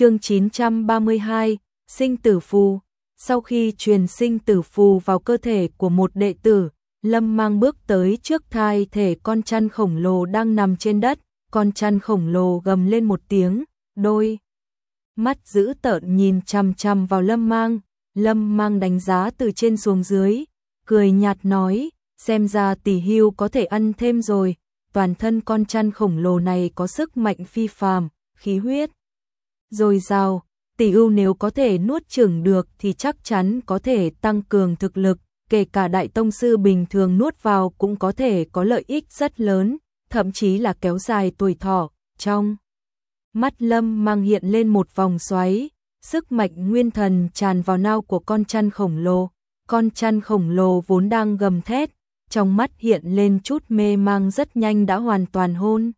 chương 932, sinh tử phù. Sau khi truyền sinh tử phù vào cơ thể của một đệ tử, Lâm mang bước tới trước thai thể con chăn khổng lồ đang nằm trên đất, con chăn khổng lồ gầm lên một tiếng, đôi. Mắt giữ tợn nhìn chằm chằm vào Lâm mang, Lâm mang đánh giá từ trên xuống dưới, cười nhạt nói, xem ra tỷ hưu có thể ăn thêm rồi, toàn thân con chăn khổng lồ này có sức mạnh phi phàm, khí huyết. Rồi rào, tỷ ưu nếu có thể nuốt chửng được thì chắc chắn có thể tăng cường thực lực, kể cả đại tông sư bình thường nuốt vào cũng có thể có lợi ích rất lớn, thậm chí là kéo dài tuổi thọ. Trong mắt Lâm mang hiện lên một vòng xoáy, sức mạnh nguyên thần tràn vào nao của con chăn khổng lồ. Con chăn khổng lồ vốn đang gầm thét, trong mắt hiện lên chút mê mang rất nhanh đã hoàn toàn hôn.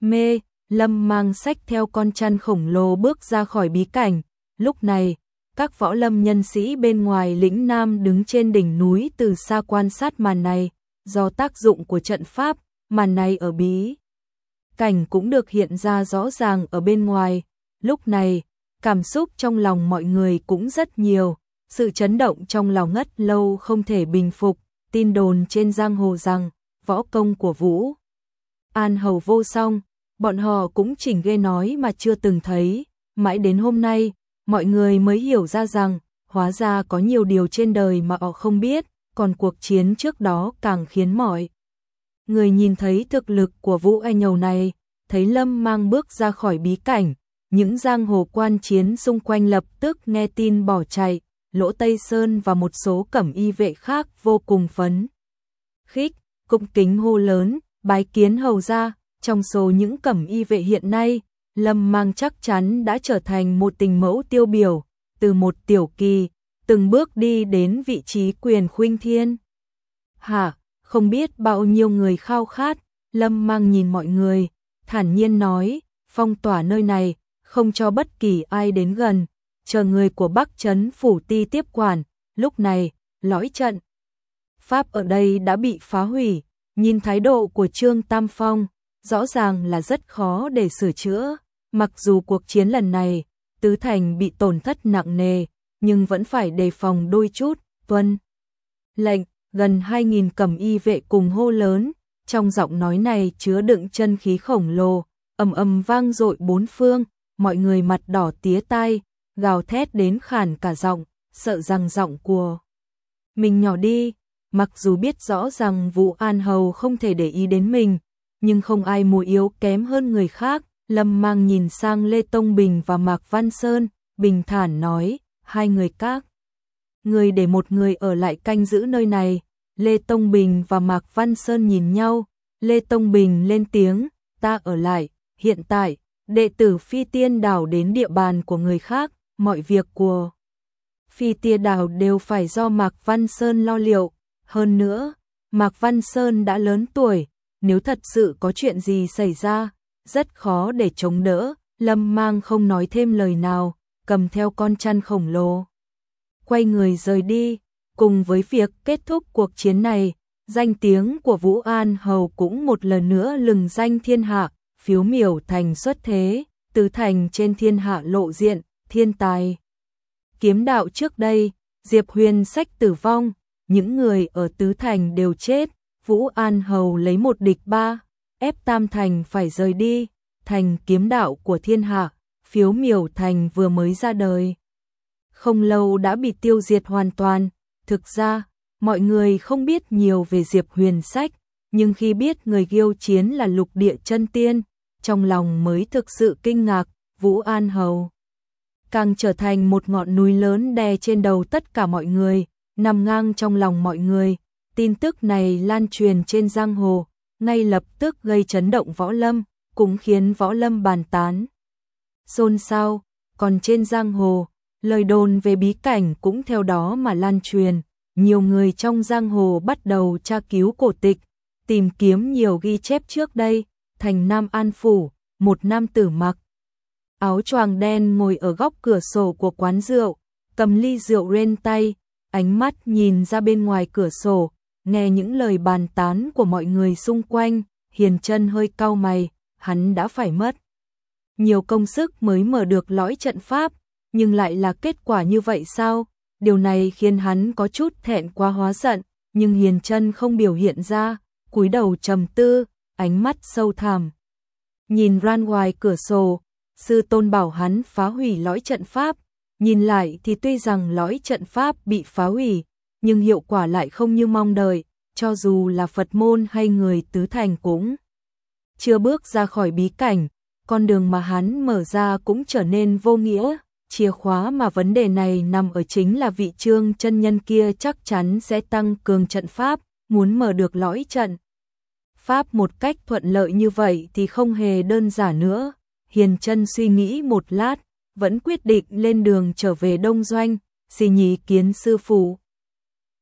Mê, Lâm mang sách theo con chăn khổng lồ bước ra khỏi bí cảnh. Lúc này, các võ lâm nhân sĩ bên ngoài lĩnh Nam đứng trên đỉnh núi từ xa quan sát màn này, do tác dụng của trận pháp, màn này ở bí. Cảnh cũng được hiện ra rõ ràng ở bên ngoài. Lúc này, cảm xúc trong lòng mọi người cũng rất nhiều, sự chấn động trong lòng ngất lâu không thể bình phục, tin đồn trên giang hồ rằng, võ công của Vũ. An hầu vô song, bọn họ cũng chỉnh ghê nói mà chưa từng thấy, mãi đến hôm nay, mọi người mới hiểu ra rằng, hóa ra có nhiều điều trên đời mà họ không biết, còn cuộc chiến trước đó càng khiến mọi người nhìn thấy thực lực của Vũ Anh Nhầu này, thấy Lâm mang bước ra khỏi bí cảnh, những giang hồ quan chiến xung quanh lập tức nghe tin bỏ chạy, Lỗ Tây Sơn và một số cẩm y vệ khác vô cùng phấn. Khích, cung kính hô lớn, bái kiến hầu ra, trong số những cẩm y vệ hiện nay, Lâm Mang chắc chắn đã trở thành một tình mẫu tiêu biểu, từ một tiểu kỳ, từng bước đi đến vị trí quyền khuynh thiên. Hả, không biết bao nhiêu người khao khát, Lâm Mang nhìn mọi người, thản nhiên nói, phong tỏa nơi này, không cho bất kỳ ai đến gần, chờ người của Bắc Trấn Phủ Ti tiếp quản, lúc này, lõi trận. Pháp ở đây đã bị phá hủy, nhìn thái độ của Trương Tam Phong, rõ ràng là rất khó để sửa chữa, mặc dù cuộc chiến lần này, Tứ Thành bị tổn thất nặng nề, nhưng vẫn phải đề phòng đôi chút, tuân. Lệnh, gần 2.000 cầm y vệ cùng hô lớn, trong giọng nói này chứa đựng chân khí khổng lồ, ầm ầm vang dội bốn phương, mọi người mặt đỏ tía tai, gào thét đến khàn cả giọng, sợ rằng giọng của mình nhỏ đi, mặc dù biết rõ rằng Vũ An Hầu không thể để ý đến mình, nhưng không ai mùi yếu kém hơn người khác. Lâm mang nhìn sang Lê Tông Bình và Mạc Văn Sơn, bình thản nói, hai người các. Người để một người ở lại canh giữ nơi này, Lê Tông Bình và Mạc Văn Sơn nhìn nhau, Lê Tông Bình lên tiếng, ta ở lại, hiện tại, đệ tử phi tiên đảo đến địa bàn của người khác, mọi việc của phi tiên đảo đều phải do Mạc Văn Sơn lo liệu, hơn nữa, Mạc Văn Sơn đã lớn tuổi, nếu thật sự có chuyện gì xảy ra, rất khó để chống đỡ, Lâm Mang không nói thêm lời nào, cầm theo con chăn khổng lồ. Quay người rời đi, cùng với việc kết thúc cuộc chiến này, danh tiếng của Vũ An Hầu cũng một lần nữa lừng danh thiên hạ, phiếu miểu thành xuất thế, từ thành trên thiên hạ lộ diện, thiên tài. Kiếm đạo trước đây, Diệp Huyền sách tử vong, những người ở tứ thành đều chết, Vũ An Hầu lấy một địch ba, ép Tam Thành phải rời đi, thành kiếm đạo của thiên hạ, phiếu miểu thành vừa mới ra đời. Không lâu đã bị tiêu diệt hoàn toàn, thực ra, mọi người không biết nhiều về Diệp Huyền Sách, nhưng khi biết người ghiêu chiến là lục địa chân tiên, trong lòng mới thực sự kinh ngạc, Vũ An Hầu. Càng trở thành một ngọn núi lớn đè trên đầu tất cả mọi người, nằm ngang trong lòng mọi người, tin tức này lan truyền trên giang hồ, ngay lập tức gây chấn động võ lâm, cũng khiến võ lâm bàn tán. Xôn xao, còn trên giang hồ, lời đồn về bí cảnh cũng theo đó mà lan truyền, nhiều người trong giang hồ bắt đầu tra cứu cổ tịch, tìm kiếm nhiều ghi chép trước đây, thành Nam An Phủ, một nam tử mặc. Áo choàng đen ngồi ở góc cửa sổ của quán rượu, cầm ly rượu rên tay, ánh mắt nhìn ra bên ngoài cửa sổ, nghe những lời bàn tán của mọi người xung quanh, hiền chân hơi cau mày, hắn đã phải mất. nhiều công sức mới mở được lõi trận pháp, nhưng lại là kết quả như vậy sao? Điều này khiến hắn có chút thẹn quá hóa giận, nhưng Hiền Chân không biểu hiện ra, cúi đầu trầm tư, ánh mắt sâu thẳm. Nhìn ran ngoài cửa sổ, sư tôn bảo hắn phá hủy lõi trận pháp, nhìn lại thì tuy rằng lõi trận pháp bị phá hủy, nhưng hiệu quả lại không như mong đợi, cho dù là Phật môn hay người tứ thành cũng chưa bước ra khỏi bí cảnh, con đường mà hắn mở ra cũng trở nên vô nghĩa, chìa khóa mà vấn đề này nằm ở chính là vị trương chân nhân kia chắc chắn sẽ tăng cường trận pháp, muốn mở được lõi trận. Pháp một cách thuận lợi như vậy thì không hề đơn giản nữa. Hiền chân suy nghĩ một lát, vẫn quyết định lên đường trở về Đông Doanh, xin nhí kiến sư phụ.